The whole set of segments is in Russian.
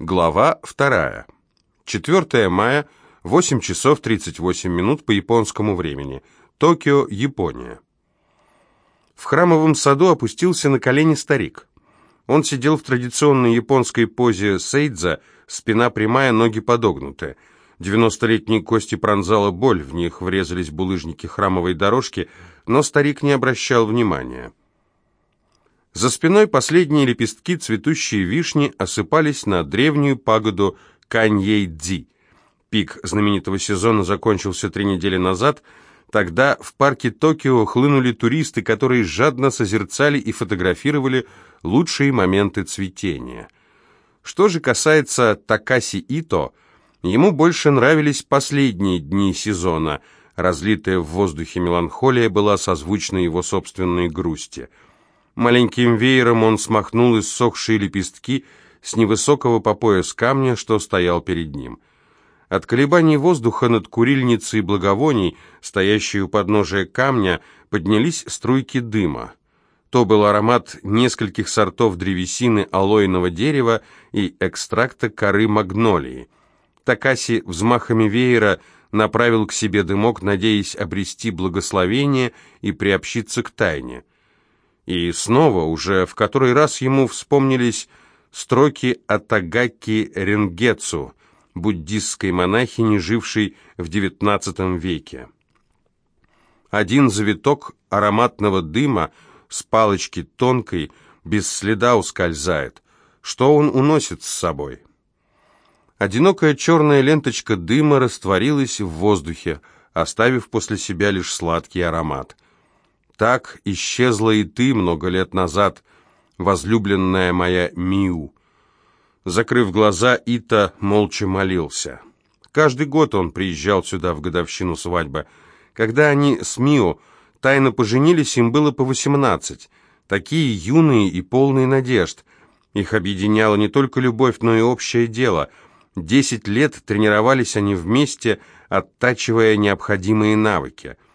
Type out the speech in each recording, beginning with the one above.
Глава 2. 4 мая, 8 часов 38 минут по японскому времени. Токио, Япония. В храмовом саду опустился на колени старик. Он сидел в традиционной японской позе сейдза, спина прямая, ноги подогнуты. Девяностолетние кости пронзала боль, в них врезались булыжники храмовой дорожки, но старик не обращал внимания. За спиной последние лепестки цветущей вишни осыпались на древнюю пагоду Каньей-Дзи. Пик знаменитого сезона закончился три недели назад. Тогда в парке Токио хлынули туристы, которые жадно созерцали и фотографировали лучшие моменты цветения. Что же касается Такаси Ито, ему больше нравились последние дни сезона. Разлитая в воздухе меланхолия была созвучна его собственной грусти – Маленьким веером он смахнул иссохшие лепестки с невысокого по пояс камня, что стоял перед ним. От колебаний воздуха над курильницей благовоний, стоящей у подножия камня, поднялись струйки дыма. То был аромат нескольких сортов древесины алоиного дерева и экстракта коры магнолии. Такаси взмахами веера направил к себе дымок, надеясь обрести благословение и приобщиться к тайне. И снова, уже в который раз ему вспомнились строки Атагаки Ренгецу, буддистской монахини, жившей в XIX веке. Один завиток ароматного дыма с палочки тонкой, без следа ускользает. Что он уносит с собой? Одинокая черная ленточка дыма растворилась в воздухе, оставив после себя лишь сладкий аромат – так исчезла и ты много лет назад, возлюбленная моя Миу. Закрыв глаза, Ита молча молился. Каждый год он приезжал сюда в годовщину свадьбы. Когда они с Мио тайно поженились, им было по восемнадцать. Такие юные и полные надежд. Их объединяла не только любовь, но и общее дело. Десять лет тренировались они вместе, оттачивая необходимые навыки –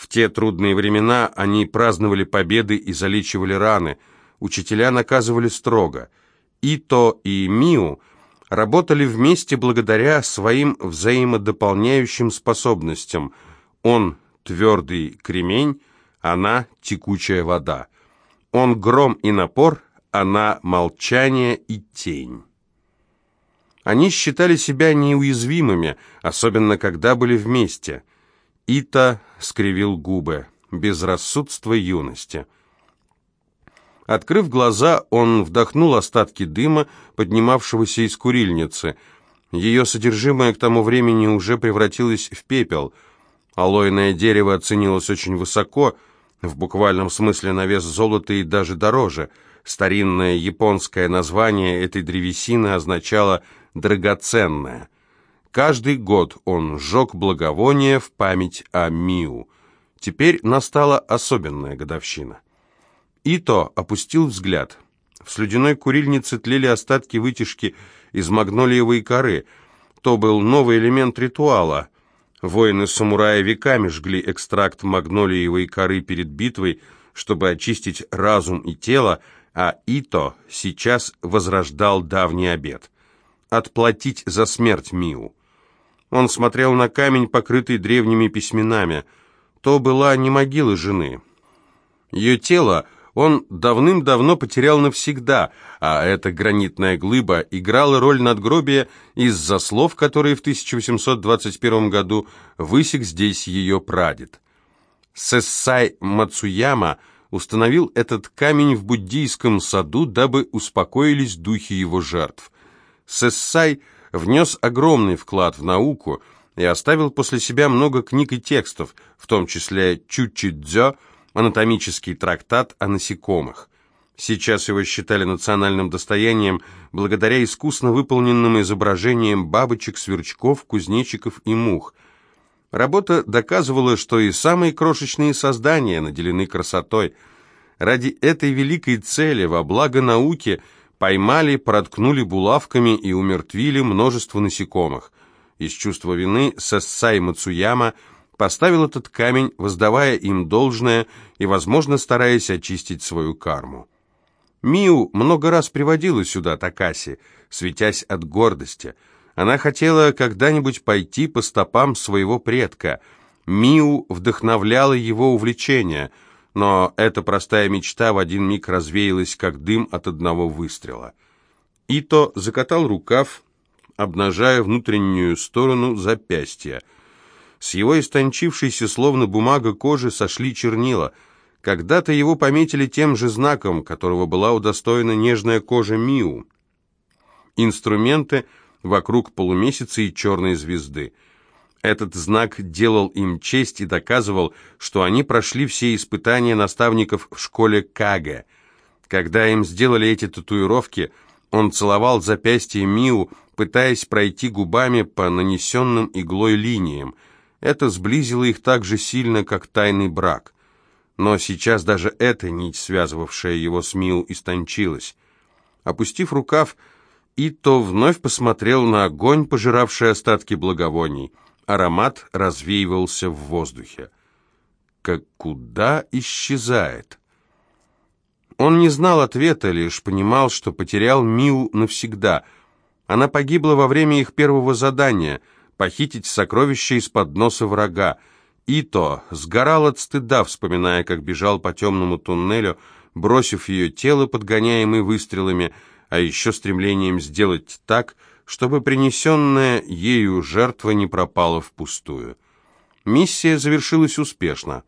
в те трудные времена они праздновали победы и залечивали раны. Учителя наказывали строго. Ито и Миу работали вместе благодаря своим взаимодополняющим способностям. Он твердый кремень, она текучая вода. Он гром и напор, она молчание и тень. Они считали себя неуязвимыми, особенно когда были вместе. Ита скривил губы. Безрассудство юности. Открыв глаза, он вдохнул остатки дыма, поднимавшегося из курильницы. Ее содержимое к тому времени уже превратилось в пепел. Алоиное дерево оценилось очень высоко, в буквальном смысле на вес золота и даже дороже. Старинное японское название этой древесины означало «драгоценное». Каждый год он сжег благовоние в память о Миу. Теперь настала особенная годовщина. Ито опустил взгляд. В слюдяной курильнице тлели остатки вытяжки из магнолиевой коры. То был новый элемент ритуала. Воины-самураи веками жгли экстракт магнолиевой коры перед битвой, чтобы очистить разум и тело, а Ито сейчас возрождал давний обет — отплатить за смерть Миу. Он смотрел на камень, покрытый древними письменами. То была не могила жены. Ее тело он давным-давно потерял навсегда, а эта гранитная глыба играла роль надгробия из-за слов, которые в 1821 году высек здесь ее прадед. Сессай Мацуяма установил этот камень в буддийском саду, дабы успокоились духи его жертв. Сессай – внес огромный вклад в науку и оставил после себя много книг и текстов, в том числе Чучи-дзё, анатомический трактат о насекомых. Сейчас его считали национальным достоянием благодаря искусно выполненным изображениям бабочек, сверчков, кузнечиков и мух. Работа доказывала, что и самые крошечные создания наделены красотой. Ради этой великой цели во благо науки – Поймали, проткнули булавками и умертвили множество насекомых. Из чувства вины Сассай Мацуяма поставил этот камень, воздавая им должное и, возможно, стараясь очистить свою карму. Миу много раз приводила сюда Такаси, светясь от гордости. Она хотела когда-нибудь пойти по стопам своего предка. Миу вдохновляла его увлечение, но эта простая мечта в один миг развеялась, как дым от одного выстрела. Ито закатал рукав, обнажая внутреннюю сторону запястья. С его истончившейся, словно бумага кожи, сошли чернила. Когда-то его пометили тем же знаком, которого была удостоена нежная кожа Миу. Инструменты вокруг полумесяца и черной звезды. Этот знак делал им честь и доказывал, что они прошли все испытания наставников в школе Каге. Когда им сделали эти татуировки, он целовал запястье Миу, пытаясь пройти губами по нанесенным иглой линиям. Это сблизило их так же сильно, как тайный брак. Но сейчас даже эта нить, связывавшая его с Миу, истончилась. Опустив рукав, Ито вновь посмотрел на огонь, пожиравший остатки благовоний. Аромат развеивался в воздухе. Как куда исчезает? Он не знал ответа, лишь понимал, что потерял Миу навсегда — она погибла во время их первого задания — похитить сокровища из-под носа врага. Ито сгорал от стыда, вспоминая, как бежал по темному туннелю, бросив ее тело, подгоняемое выстрелами, а еще стремлением сделать так, чтобы принесенная ею жертва не пропала впустую. Миссия завершилась успешно.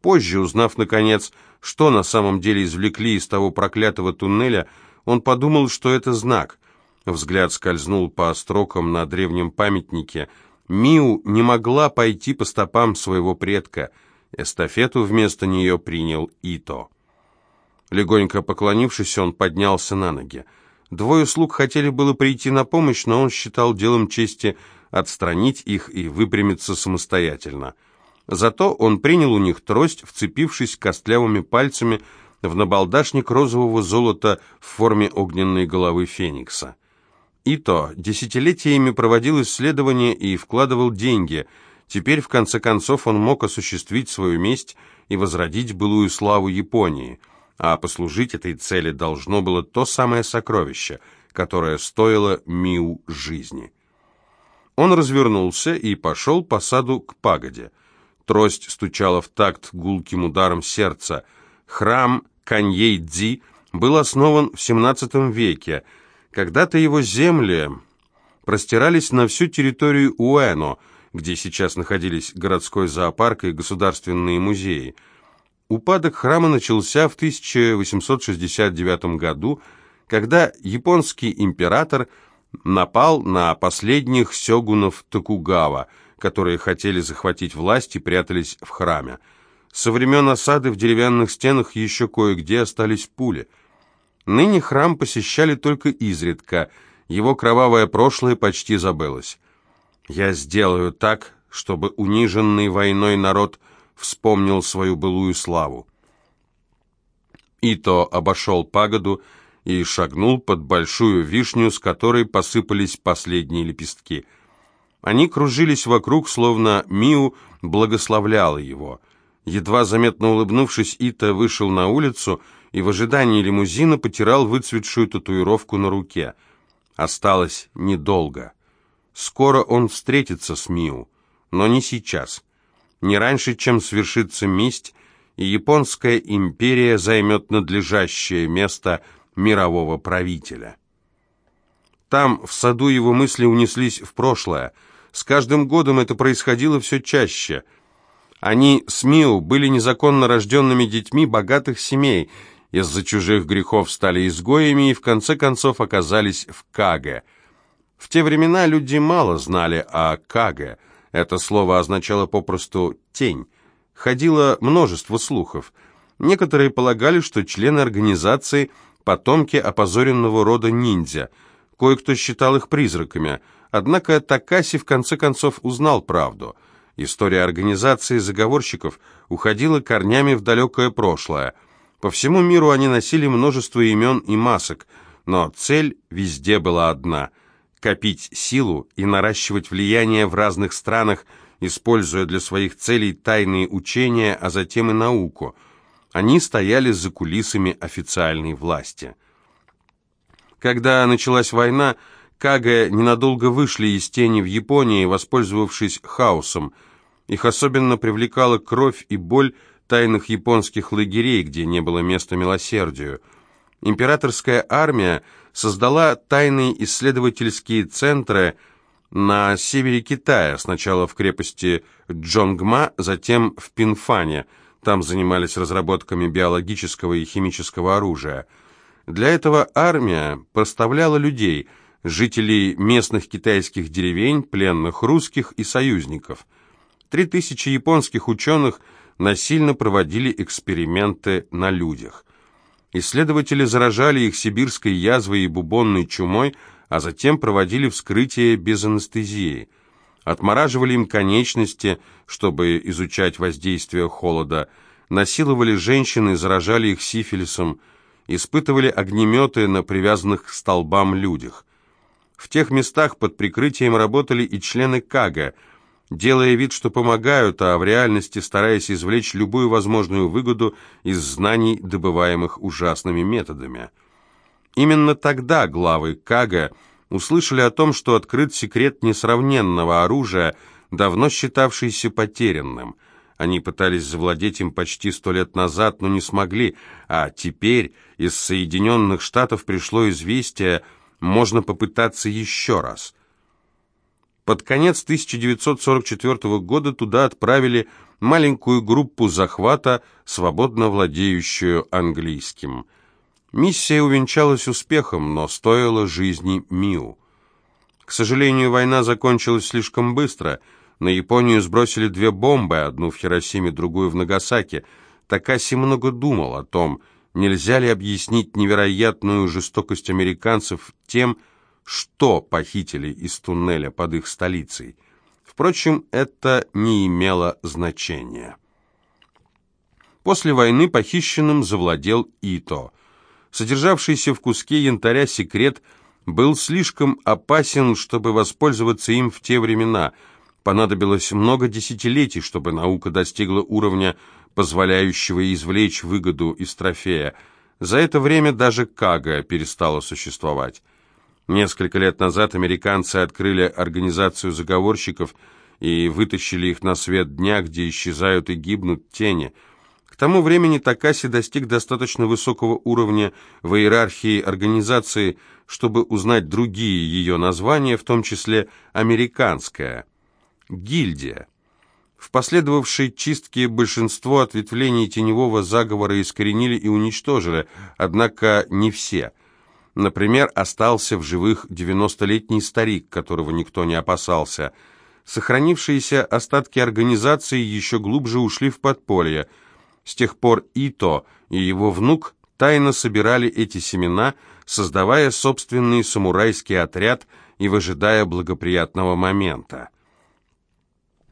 Позже, узнав, наконец, что на самом деле извлекли из того проклятого туннеля, он подумал, что это знак. Взгляд скользнул по строкам на древнем памятнике. Миу не могла пойти по стопам своего предка. Эстафету вместо нее принял Ито. Легонько поклонившись, он поднялся на ноги. Двое слуг хотели было прийти на помощь, но он считал делом чести отстранить их и выпрямиться самостоятельно. Зато он принял у них трость, вцепившись костлявыми пальцами в набалдашник розового золота в форме огненной головы феникса. Ито десятилетиями проводил исследования и вкладывал деньги. Теперь, в конце концов, он мог осуществить свою месть и возродить былую славу Японии. А послужить этой цели должно было то самое сокровище, которое стоило Миу жизни. Он развернулся и пошел по саду к пагоде. Трость стучала в такт гулким ударом сердца. Храм Каньей-Дзи был основан в XVII веке – когда-то его земли простирались на всю территорию Уэно, где сейчас находились городской зоопарк и государственные музеи. Упадок храма начался в 1869 году, когда японский император напал на последних сёгунов Токугава, которые хотели захватить власть и прятались в храме. Со времен осады в деревянных стенах еще кое-где остались пули – Ныне храм посещали только изредка, его кровавое прошлое почти забылось. «Я сделаю так, чтобы униженный войной народ вспомнил свою былую славу». Ито обошел пагоду и шагнул под большую вишню, с которой посыпались последние лепестки. Они кружились вокруг, словно Миу благословляла его. Едва заметно улыбнувшись, Ито вышел на улицу и в ожидании лимузина потирал выцветшую татуировку на руке. Осталось недолго. Скоро он встретится с Миу, но не сейчас. Не раньше, чем свершится месть, и японская империя займет надлежащее место мирового правителя. Там, в саду, его мысли унеслись в прошлое. С каждым годом это происходило все чаще. Они с Миу были незаконно рожденными детьми богатых семей, из-за чужих грехов стали изгоями и в конце концов оказались в Каге. В те времена люди мало знали о Каге. Это слово означало попросту «тень». Ходило множество слухов. Некоторые полагали, что члены организации – потомки опозоренного рода ниндзя. Кое-кто считал их призраками. Однако Такаси в конце концов узнал правду. История организации заговорщиков уходила корнями в далекое прошлое – по всему миру они носили множество имен и масок, но цель везде была одна – копить силу и наращивать влияние в разных странах, используя для своих целей тайные учения, а затем и науку. Они стояли за кулисами официальной власти. Когда началась война, Кага ненадолго вышли из тени в Японии, воспользовавшись хаосом. Их особенно привлекала кровь и боль тайных японских лагерей, где не было места милосердию. Императорская армия создала тайные исследовательские центры на севере Китая, сначала в крепости Джонгма, затем в Пинфане. Там занимались разработками биологического и химического оружия. Для этого армия поставляла людей, жителей местных китайских деревень, пленных русских и союзников. Три тысячи японских ученых насильно проводили эксперименты на людях. Исследователи заражали их сибирской язвой и бубонной чумой, а затем проводили вскрытие без анестезии. Отмораживали им конечности, чтобы изучать воздействие холода, насиловали женщин и заражали их сифилисом, испытывали огнеметы на привязанных к столбам людях. В тех местах под прикрытием работали и члены КАГА – делая вид, что помогают, а в реальности стараясь извлечь любую возможную выгоду из знаний, добываемых ужасными методами. Именно тогда главы Кага услышали о том, что открыт секрет несравненного оружия, давно считавшийся потерянным. Они пытались завладеть им почти сто лет назад, но не смогли, а теперь из Соединенных Штатов пришло известие, можно попытаться еще раз – под конец 1944 года туда отправили маленькую группу захвата, свободно владеющую английским. Миссия увенчалась успехом, но стоила жизни Миу. К сожалению, война закончилась слишком быстро. На Японию сбросили две бомбы, одну в Хиросиме, другую в Нагасаки. Такаси много думал о том, нельзя ли объяснить невероятную жестокость американцев тем, что что похитили из туннеля под их столицей. Впрочем, это не имело значения. После войны похищенным завладел Ито. Содержавшийся в куске янтаря секрет был слишком опасен, чтобы воспользоваться им в те времена. Понадобилось много десятилетий, чтобы наука достигла уровня, позволяющего извлечь выгоду из трофея. За это время даже Кага перестала существовать. Несколько лет назад американцы открыли организацию заговорщиков и вытащили их на свет дня, где исчезают и гибнут тени. К тому времени Такаси достиг достаточно высокого уровня в иерархии организации, чтобы узнать другие ее названия, в том числе американская. Гильдия. В последовавшей чистке большинство ответвлений теневого заговора искоренили и уничтожили, однако не все – Например, остался в живых 90-летний старик, которого никто не опасался. Сохранившиеся остатки организации еще глубже ушли в подполье. С тех пор Ито и его внук тайно собирали эти семена, создавая собственный самурайский отряд и выжидая благоприятного момента.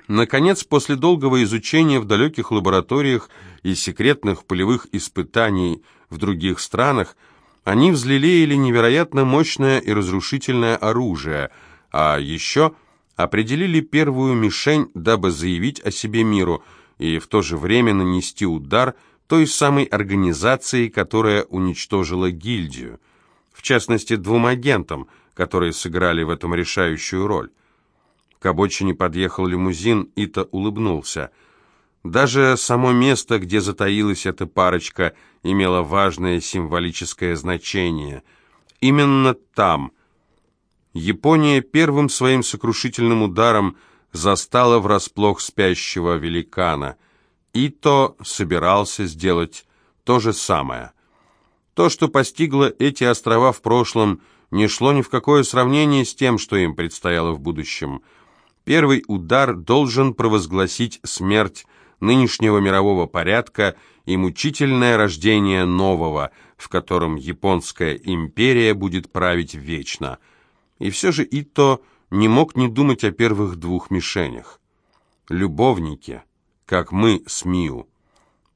Наконец, после долгого изучения в далеких лабораториях и секретных полевых испытаний в других странах, они взлелеяли невероятно мощное и разрушительное оружие, а еще определили первую мишень, дабы заявить о себе миру и в то же время нанести удар той самой организации, которая уничтожила гильдию, в частности двум агентам, которые сыграли в этом решающую роль. К обочине подъехал лимузин, Ита улыбнулся – даже само место, где затаилась эта парочка, имело важное символическое значение. Именно там Япония первым своим сокрушительным ударом застала врасплох спящего великана. Ито собирался сделать то же самое. То, что постигло эти острова в прошлом, не шло ни в какое сравнение с тем, что им предстояло в будущем. Первый удар должен провозгласить смерть нынешнего мирового порядка и мучительное рождение нового, в котором японская империя будет править вечно. И все же Ито не мог не думать о первых двух мишенях. Любовники, как мы с Миу.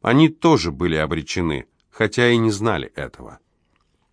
Они тоже были обречены, хотя и не знали этого.